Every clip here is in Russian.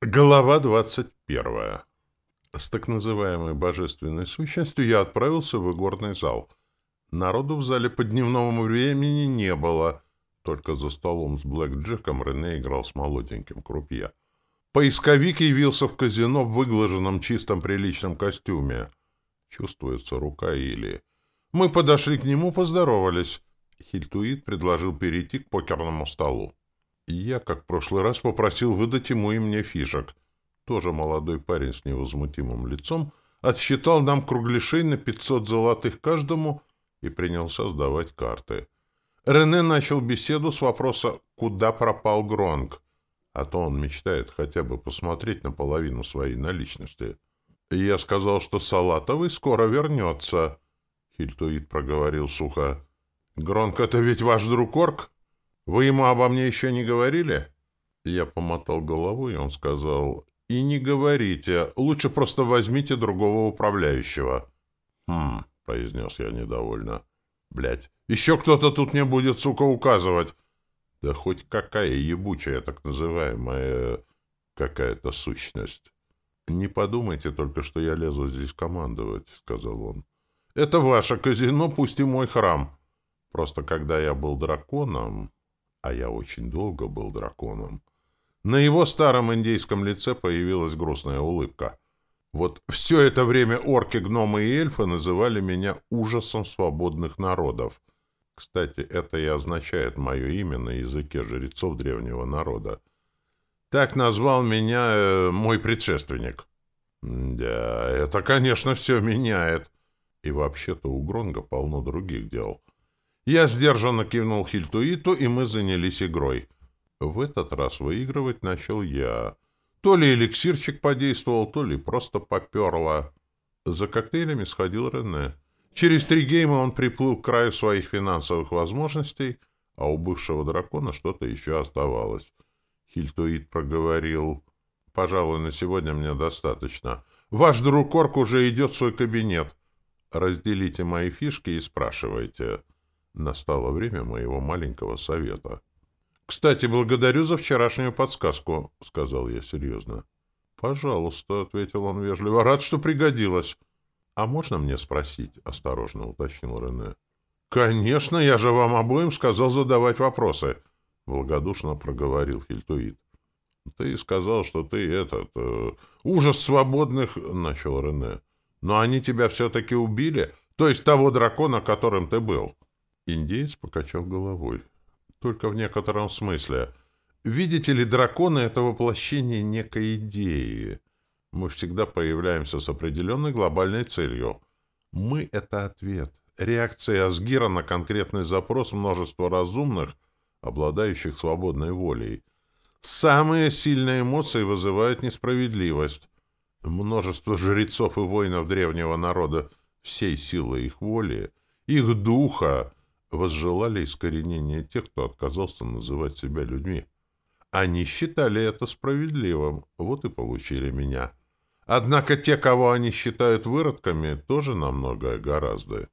Глава двадцать первая. С так называемой божественной сущностью я отправился в игорный зал. Народу в зале по дневному времени не было. Только за столом с Блэк Джеком Рене играл с молоденьким крупье. Поисковик явился в казино в выглаженном чистом приличном костюме. Чувствуется рука Или. Мы подошли к нему, поздоровались. Хильтуит предложил перейти к покерному столу. Я, как в прошлый раз, попросил выдать ему и мне фишек. Тоже молодой парень с невозмутимым лицом отсчитал нам кругляшей на 500 золотых каждому и принялся сдавать карты. Рене начал беседу с вопроса «Куда пропал Гронг?» А то он мечтает хотя бы посмотреть на половину своей наличности. И я сказал, что Салатовый скоро вернется. Хильтуит проговорил сухо. «Гронг — это ведь ваш друг Орк?» Вы ему обо мне еще не говорили? Я помотал головой, и он сказал, и не говорите, лучше просто возьмите другого управляющего. Хм, произнес я недовольно. Блять, еще кто-то тут мне будет, сука, указывать. Да хоть какая ебучая, так называемая, какая-то сущность. Не подумайте только, что я лезу здесь командовать, сказал он. Это ваше казино, пусть и мой храм. Просто когда я был драконом, а я очень долго был драконом, на его старом индейском лице появилась грустная улыбка. Вот все это время орки, гномы и эльфы называли меня ужасом свободных народов. Кстати, это и означает мое имя на языке жрецов древнего народа. Так назвал меня э, мой предшественник. Да, это, конечно, все меняет. И вообще-то у Гронга полно других дел. Я сдержанно кивнул Хильтуиту, и мы занялись игрой. В этот раз выигрывать начал я. То ли эликсирчик подействовал, то ли просто поперло. За коктейлями сходил Рене. Через три гейма он приплыл к краю своих финансовых возможностей, а у бывшего дракона что-то еще оставалось. Хильтуит проговорил. «Пожалуй, на сегодня мне достаточно. Ваш друг Орк уже идет в свой кабинет. Разделите мои фишки и спрашивайте». Настало время моего маленького совета. «Кстати, благодарю за вчерашнюю подсказку», — сказал я серьезно. «Пожалуйста», — ответил он вежливо, — «рад, что пригодилось». «А можно мне спросить?» — осторожно уточнил Рене. «Конечно, я же вам обоим сказал задавать вопросы», — благодушно проговорил Хильтуит. «Ты сказал, что ты этот... Э, ужас свободных...» — начал Рене. «Но они тебя все-таки убили? То есть того дракона, которым ты был?» Индеец покачал головой. Только в некотором смысле. Видите ли, драконы — это воплощение некой идеи. Мы всегда появляемся с определенной глобальной целью. Мы — это ответ. Реакция Асгира на конкретный запрос множества разумных, обладающих свободной волей. Самые сильные эмоции вызывают несправедливость. Множество жрецов и воинов древнего народа всей силой их воли, их духа, возжелали искоренения тех, кто отказался называть себя людьми. Они считали это справедливым, вот и получили меня. Однако те, кого они считают выродками, тоже намного гораздо.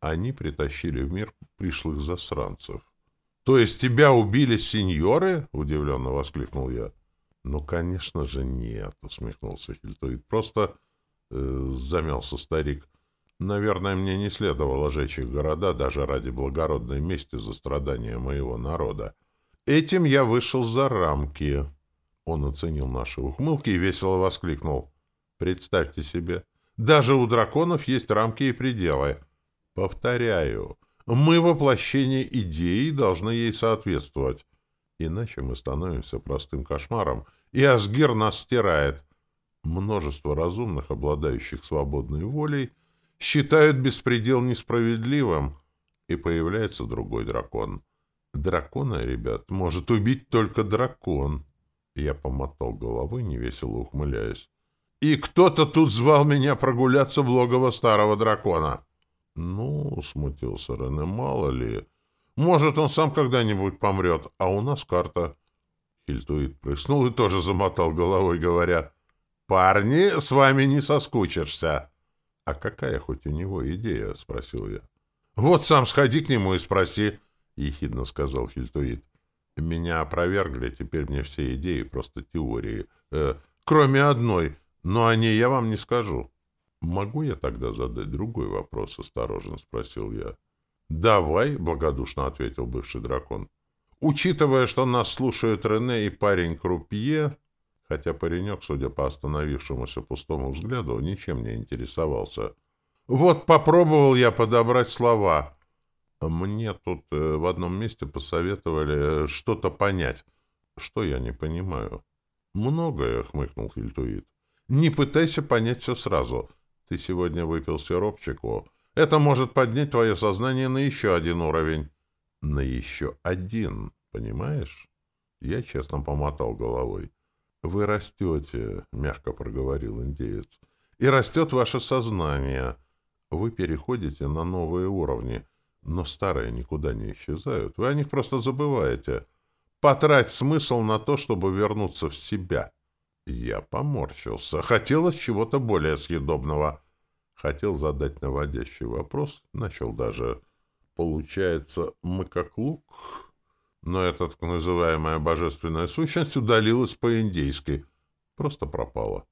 Они притащили в мир пришлых засранцев. — То есть тебя убили сеньоры? — удивленно воскликнул я. — Ну, конечно же, нет, — усмехнулся Хильтоид. — Просто э, замялся старик. — Наверное, мне не следовало жечь их города даже ради благородной мести за страдания моего народа. Этим я вышел за рамки. Он оценил наши ухмылки и весело воскликнул. Представьте себе, даже у драконов есть рамки и пределы. Повторяю, мы воплощение идеи должны ей соответствовать. Иначе мы становимся простым кошмаром, и Асгир нас стирает. Множество разумных, обладающих свободной волей, считают беспредел несправедливым, и появляется другой дракон. Дракона, ребят, может убить только дракон. Я помотал головой, невесело ухмыляясь. И кто-то тут звал меня прогуляться в логово старого дракона. Ну, смутился Рене, мало ли. Может, он сам когда-нибудь помрет, а у нас карта. Хильтуит прыснул и тоже замотал головой, говоря, «Парни, с вами не соскучишься». «А какая хоть у него идея?» — спросил я. «Вот сам сходи к нему и спроси», — ехидно сказал Хильтуит. «Меня опровергли, теперь мне все идеи просто теории. Э, кроме одной, но о ней я вам не скажу. «Могу я тогда задать другой вопрос?» — осторожно спросил я. «Давай», — благодушно ответил бывший дракон. «Учитывая, что нас слушают Рене и парень Крупье, хотя паренек, судя по остановившемуся пустому взгляду, ничем не интересовался, вот попробовал я подобрать слова. Мне тут э, в одном месте посоветовали э, что-то понять. Что я не понимаю?» «Многое», — хмыкнул Хильтуит. «Не пытайся понять все сразу». Ты сегодня выпил сиропчику. Это может поднять твое сознание на еще один уровень. На еще один, понимаешь? Я честно помотал головой. Вы растете, мягко проговорил индеец. И растет ваше сознание. Вы переходите на новые уровни, но старые никуда не исчезают. Вы о них просто забываете. Потрать смысл на то, чтобы вернуться в себя. Я поморщился. Хотелось чего-то более съедобного. Хотел задать наводящий вопрос, начал даже. Получается, мы как лук... Но эта так называемая божественная сущность удалилась по-индейски. Просто пропала.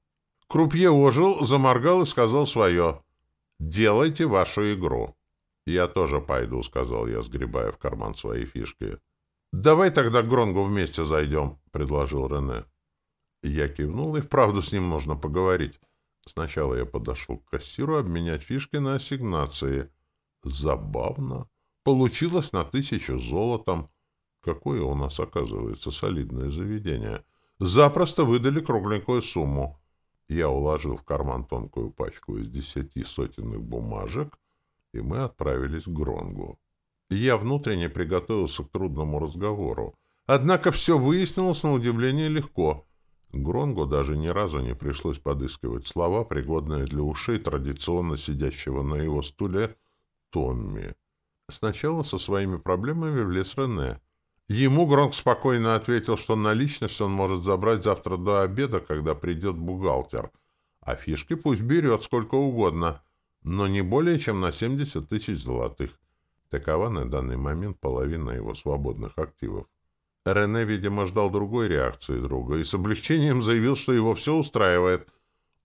Крупье ожил, заморгал и сказал свое. «Делайте вашу игру». «Я тоже пойду», — сказал я, сгребая в карман свои фишки. «Давай тогда к Гронгу вместе зайдем», — предложил Рене. Я кивнул, и вправду с ним нужно поговорить. Сначала я подошел к кассиру обменять фишки на ассигнации. Забавно. Получилось на тысячу золотом. Какое у нас, оказывается, солидное заведение. Запросто выдали кругленькую сумму. Я уложил в карман тонкую пачку из десяти сотенных бумажек, и мы отправились к Гронгу. Я внутренне приготовился к трудному разговору. Однако все выяснилось на удивление легко. Гронгу даже ни разу не пришлось подыскивать слова, пригодные для ушей традиционно сидящего на его стуле Томми. Сначала со своими проблемами влез Рене. Ему Гронк спокойно ответил, что наличность он может забрать завтра до обеда, когда придет бухгалтер, а фишки пусть берет сколько угодно, но не более чем на 70 тысяч золотых. Такова на данный момент половина его свободных активов. Рене, видимо, ждал другой реакции друга и с облегчением заявил, что его все устраивает.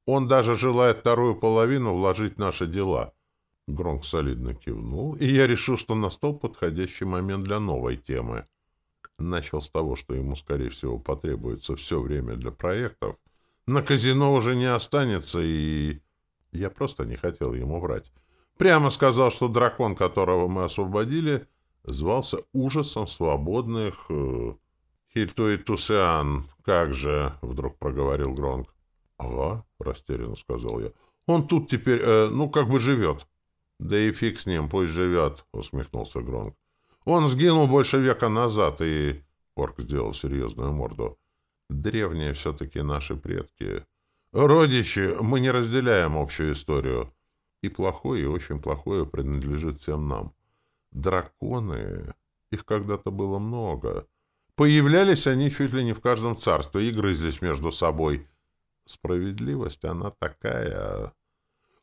Он даже желает вторую половину вложить в наши дела. Гронк солидно кивнул, и я решил, что настал подходящий момент для новой темы. Начал с того, что ему, скорее всего, потребуется все время для проектов. На казино уже не останется, и... Я просто не хотел ему врать. Прямо сказал, что дракон, которого мы освободили, звался ужасом свободных... Э, «Хильтуи Тусеан, как же!» — вдруг проговорил Гронк. «Ага», — растерянно сказал я. «Он тут теперь, э, ну, как бы живет». «Да и фиг с ним, пусть живет», — усмехнулся Гронк. «Он сгинул больше века назад, и...» Орк сделал серьезную морду. «Древние все-таки наши предки. Родичи, мы не разделяем общую историю. И плохое, и очень плохое принадлежит всем нам. Драконы, их когда-то было много. Появлялись они чуть ли не в каждом царстве и грызлись между собой. Справедливость, она такая...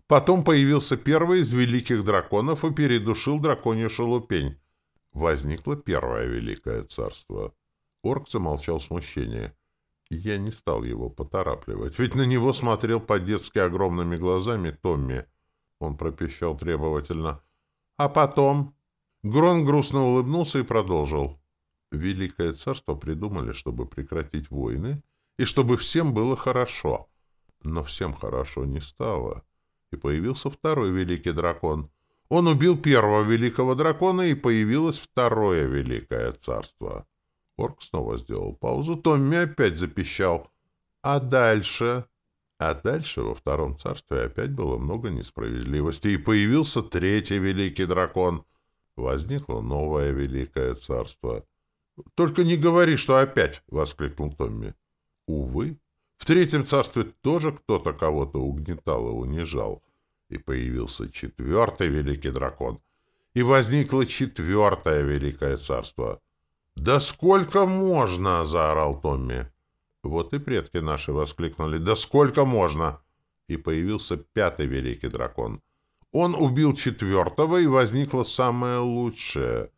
Потом появился первый из великих драконов и передушил драконью шелупень. Возникло первое великое царство. Орк замолчал в смущении. Я не стал его поторапливать, ведь на него смотрел по-детски огромными глазами Томми. Он пропищал требовательно. А потом... Грон грустно улыбнулся и продолжил. Великое царство придумали, чтобы прекратить войны и чтобы всем было хорошо. Но всем хорошо не стало. И появился второй великий дракон. Он убил первого великого дракона, и появилось второе великое царство. Орк снова сделал паузу. Томми опять запищал. А дальше... А дальше во втором царстве опять было много несправедливости, и появился третий великий дракон — Возникло новое великое царство. — Только не говори, что опять! — воскликнул Томми. — Увы, в третьем царстве тоже кто-то кого-то угнетал и унижал. И появился четвертый великий дракон. И возникло четвертое великое царство. — Да сколько можно! — заорал Томми. Вот и предки наши воскликнули. «Да сколько можно?» И появился пятый великий дракон. Он убил четвертого, и возникло самое лучшее,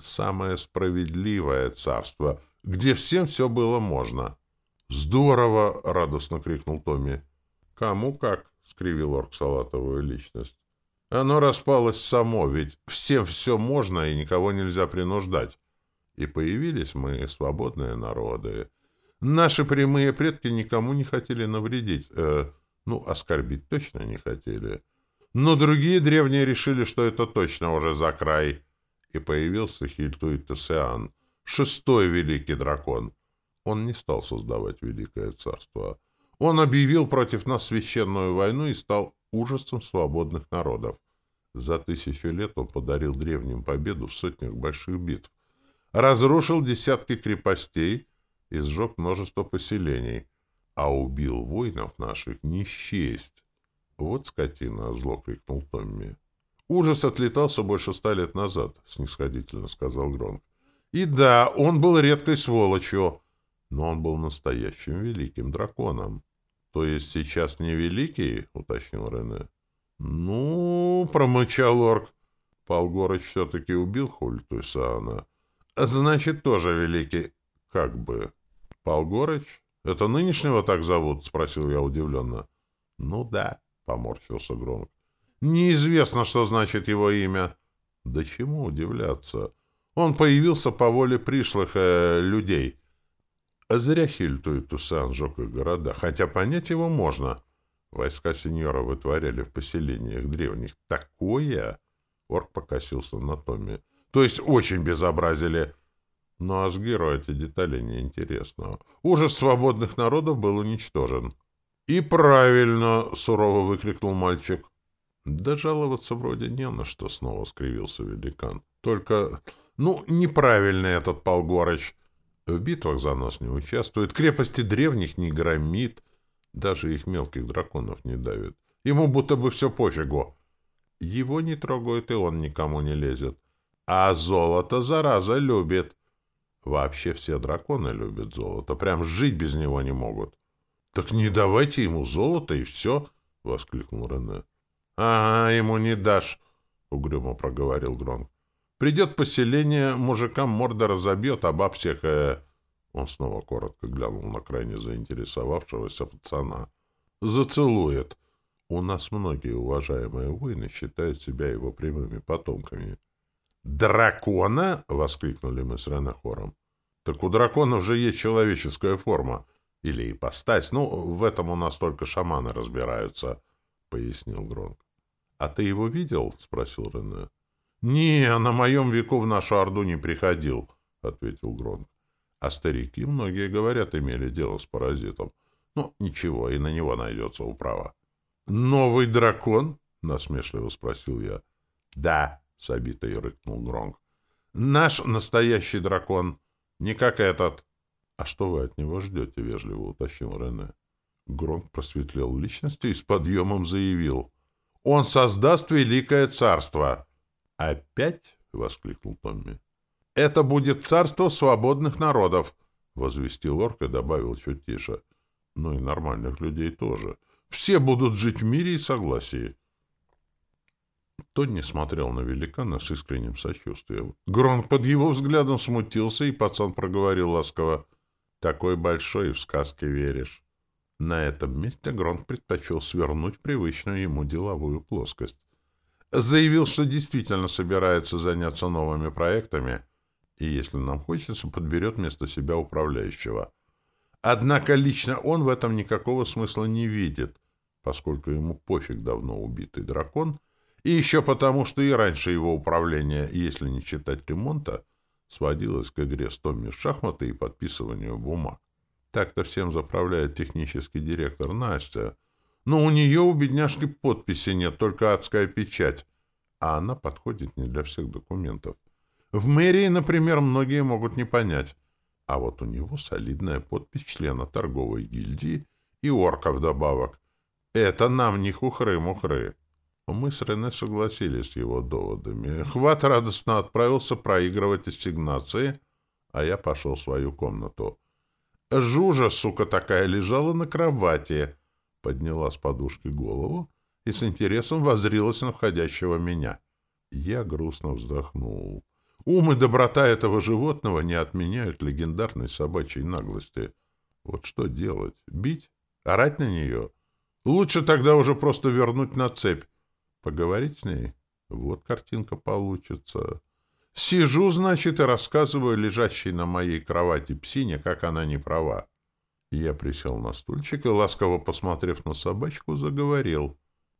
самое справедливое царство, где всем все было можно. «Здорово!» — радостно крикнул Томми. «Кому как?» — скривил орк салатовую личность. «Оно распалось само, ведь всем все можно и никого нельзя принуждать. И появились мы, свободные народы. Наши прямые предки никому не хотели навредить, э, ну, оскорбить точно не хотели. Но другие древние решили, что это точно уже за край. И появился Хильтуитесеан, шестой великий дракон. Он не стал создавать великое царство. Он объявил против нас священную войну и стал ужасом свободных народов. За тысячу лет он подарил древним победу в сотнях больших битв, разрушил десятки крепостей и сжег множество поселений, а убил воинов наших не счесть. Вот скотина, — зло крикнул Томми. Ужас отлетался больше ста лет назад, — снисходительно сказал Гронк. И да, он был редкой сволочью, но он был настоящим великим драконом. То есть сейчас не великий, — уточнил Рене. Ну, — промычал орк. Полгорыч все-таки убил Хультуйсана. Значит, тоже великий, как бы. Полгорыч? Это нынешнего так зовут? — спросил я удивленно. Ну да, — поморщился Громк. Неизвестно, что значит его имя. Да чему удивляться? Он появился по воле пришлых э, людей. Зря Хильту Тусан жег их города, хотя понять его можно. Войска сеньора вытворяли в поселениях древних такое... Орк покосился на Томе. То есть очень безобразили. Но Асгиру эти детали не интересно. Ужас свободных народов был уничтожен. «И правильно!» — сурово выкрикнул мальчик. «Да жаловаться вроде не на что», — снова скривился великан. «Только, ну, неправильный этот Полгорыч. В битвах за нас не участвует, крепости древних не громит, даже их мелких драконов не давит. Ему будто бы все пофигу. Его не трогают, и он никому не лезет. А золото, зараза, любит. Вообще все драконы любят золото, прям жить без него не могут. — Так не давайте ему золото, и все, — воскликнул Рене. — Ага, ему не дашь, — угрюмо проговорил Гронк. Придет поселение, мужикам морда разобьет, а баб всех... Э... Он снова коротко глянул на крайне заинтересовавшегося пацана. «Зацелует. У нас многие уважаемые воины считают себя его прямыми потомками». «Дракона?» — воскликнули мы с Рене хором. «Так у драконов же есть человеческая форма. Или ипостась. Ну, в этом у нас только шаманы разбираются», — пояснил Гронк. «А ты его видел?» — спросил Рене. «Не, на моем веку в нашу Орду не приходил», — ответил Гронк. «А старики, многие говорят, имели дело с паразитом. Ну, ничего, и на него найдется управа». «Новый дракон?» — насмешливо спросил я. «Да», — с обитой рыкнул Гронк. «Наш настоящий дракон, не как этот». «А что вы от него ждете?» — вежливо уточнил Рене. Гронк просветлел личностью и с подъемом заявил. «Он создаст великое царство!» «Опять?» — воскликнул Томми. «Это будет царство свободных народов!» — возвестил Орк и добавил чуть тише. «Ну и нормальных людей тоже. Все будут жить в мире и согласии». Тонни смотрел на великана с искренним сочувствием. Гронк под его взглядом смутился, и пацан проговорил ласково. «Такой большой и в сказке веришь». На этом месте Гронк предпочел свернуть привычную ему деловую плоскость заявил, что действительно собирается заняться новыми проектами и, если нам хочется, подберет вместо себя управляющего. Однако лично он в этом никакого смысла не видит, поскольку ему пофиг давно убитый дракон, и еще потому, что и раньше его управление, если не считать ремонта, сводилось к игре с Томми в шахматы и подписыванию бумаг. Так-то всем заправляет технический директор Настя, но у нее у бедняжки подписи нет, только адская печать, а она подходит не для всех документов. В мэрии, например, многие могут не понять, а вот у него солидная подпись члена торговой гильдии и орка вдобавок. Это нам не хухры-мухры. Мы с Рене согласились с его доводами. Хват радостно отправился проигрывать ассигнации, а я пошел в свою комнату. Жужа, сука такая, лежала на кровати — подняла с подушки голову и с интересом воззрилась на входящего меня. Я грустно вздохнул. Ум и доброта этого животного не отменяют легендарной собачьей наглости. Вот что делать? Бить? Орать на нее? Лучше тогда уже просто вернуть на цепь. Поговорить с ней? Вот картинка получится. Сижу, значит, и рассказываю лежащей на моей кровати псине, как она не права. Я присел на стульчик и, ласково посмотрев на собачку, заговорил.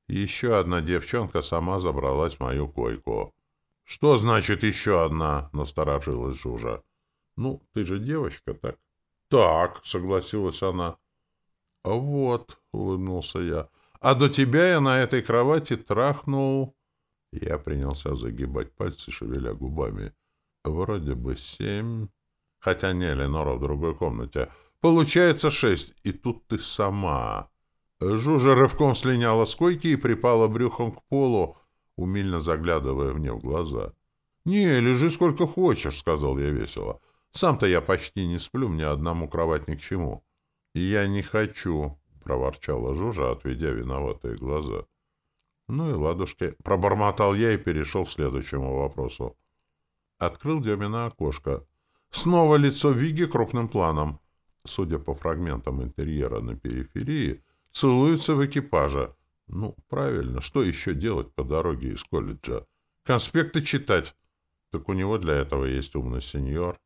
Еще одна девчонка сама забралась в мою койку. — Что значит еще одна? — насторожилась Жужа. — Ну, ты же девочка, так? — Так, — согласилась она. — Вот, — улыбнулся я. — А до тебя я на этой кровати трахнул... Я принялся загибать пальцы, шевеля губами. Вроде бы семь... Хотя не, Ленора в другой комнате. Получается шесть, и тут ты сама. Жужа рывком слиняла с койки и припала брюхом к полу, умильно заглядывая мне в глаза. — Не, лежи сколько хочешь, — сказал я весело. — Сам-то я почти не сплю, мне одному кровать ни к чему. — Я не хочу, — проворчала Жужа, отведя виноватые глаза. — Ну и ладушки, — пробормотал я и перешел к следующему вопросу. Открыл Демина окошко. Снова лицо Виги крупным планом. Судя по фрагментам интерьера на периферии, целуется в экипаже. Ну, правильно, что еще делать по дороге из колледжа? Конспекты читать. Так у него для этого есть умный сеньор.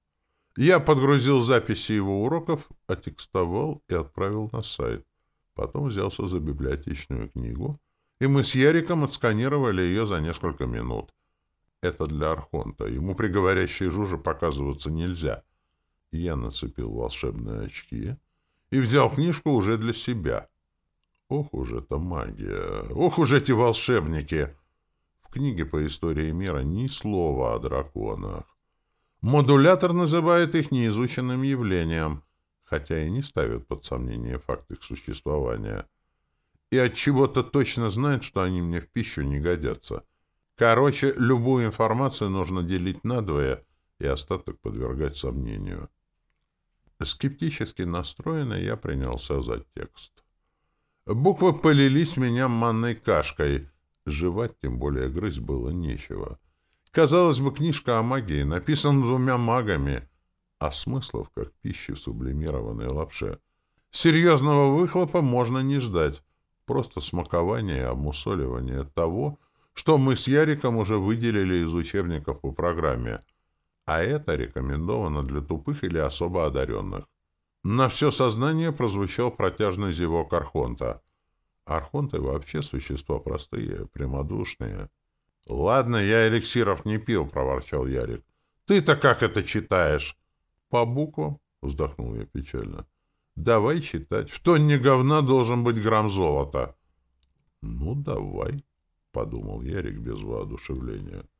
Я подгрузил записи его уроков, отекстовал и отправил на сайт. Потом взялся за библиотечную книгу, и мы с Яриком отсканировали ее за несколько минут. Это для Архонта. Ему при говорящей показываться нельзя. Я нацепил волшебные очки и взял книжку уже для себя. Ох уж эта магия! Ох уж эти волшебники! В книге по истории мира ни слова о драконах. Модулятор называет их неизученным явлением, хотя и не ставит под сомнение факт их существования. И от чего-то точно знает, что они мне в пищу не годятся. Короче, любую информацию нужно делить надвое и остаток подвергать сомнению. Скептически настроенный я принялся за текст. Буквы полились меня манной кашкой. Жевать, тем более грызть, было нечего. Казалось бы, книжка о магии написана двумя магами, а смыслов, как пищи в сублимированной лапше. Серьезного выхлопа можно не ждать. Просто смакование и обмусоливание того, что мы с Яриком уже выделили из учебников по программе — а это рекомендовано для тупых или особо одаренных. На все сознание прозвучал протяжный зевок Архонта. Архонты вообще существа простые, прямодушные. — Ладно, я эликсиров не пил, — проворчал Ярик. — Ты-то как это читаешь? — По буквам, — вздохнул я печально. — Давай читать. В тонне говна должен быть грамм золота. — Ну, давай, — подумал Ярик без воодушевления. —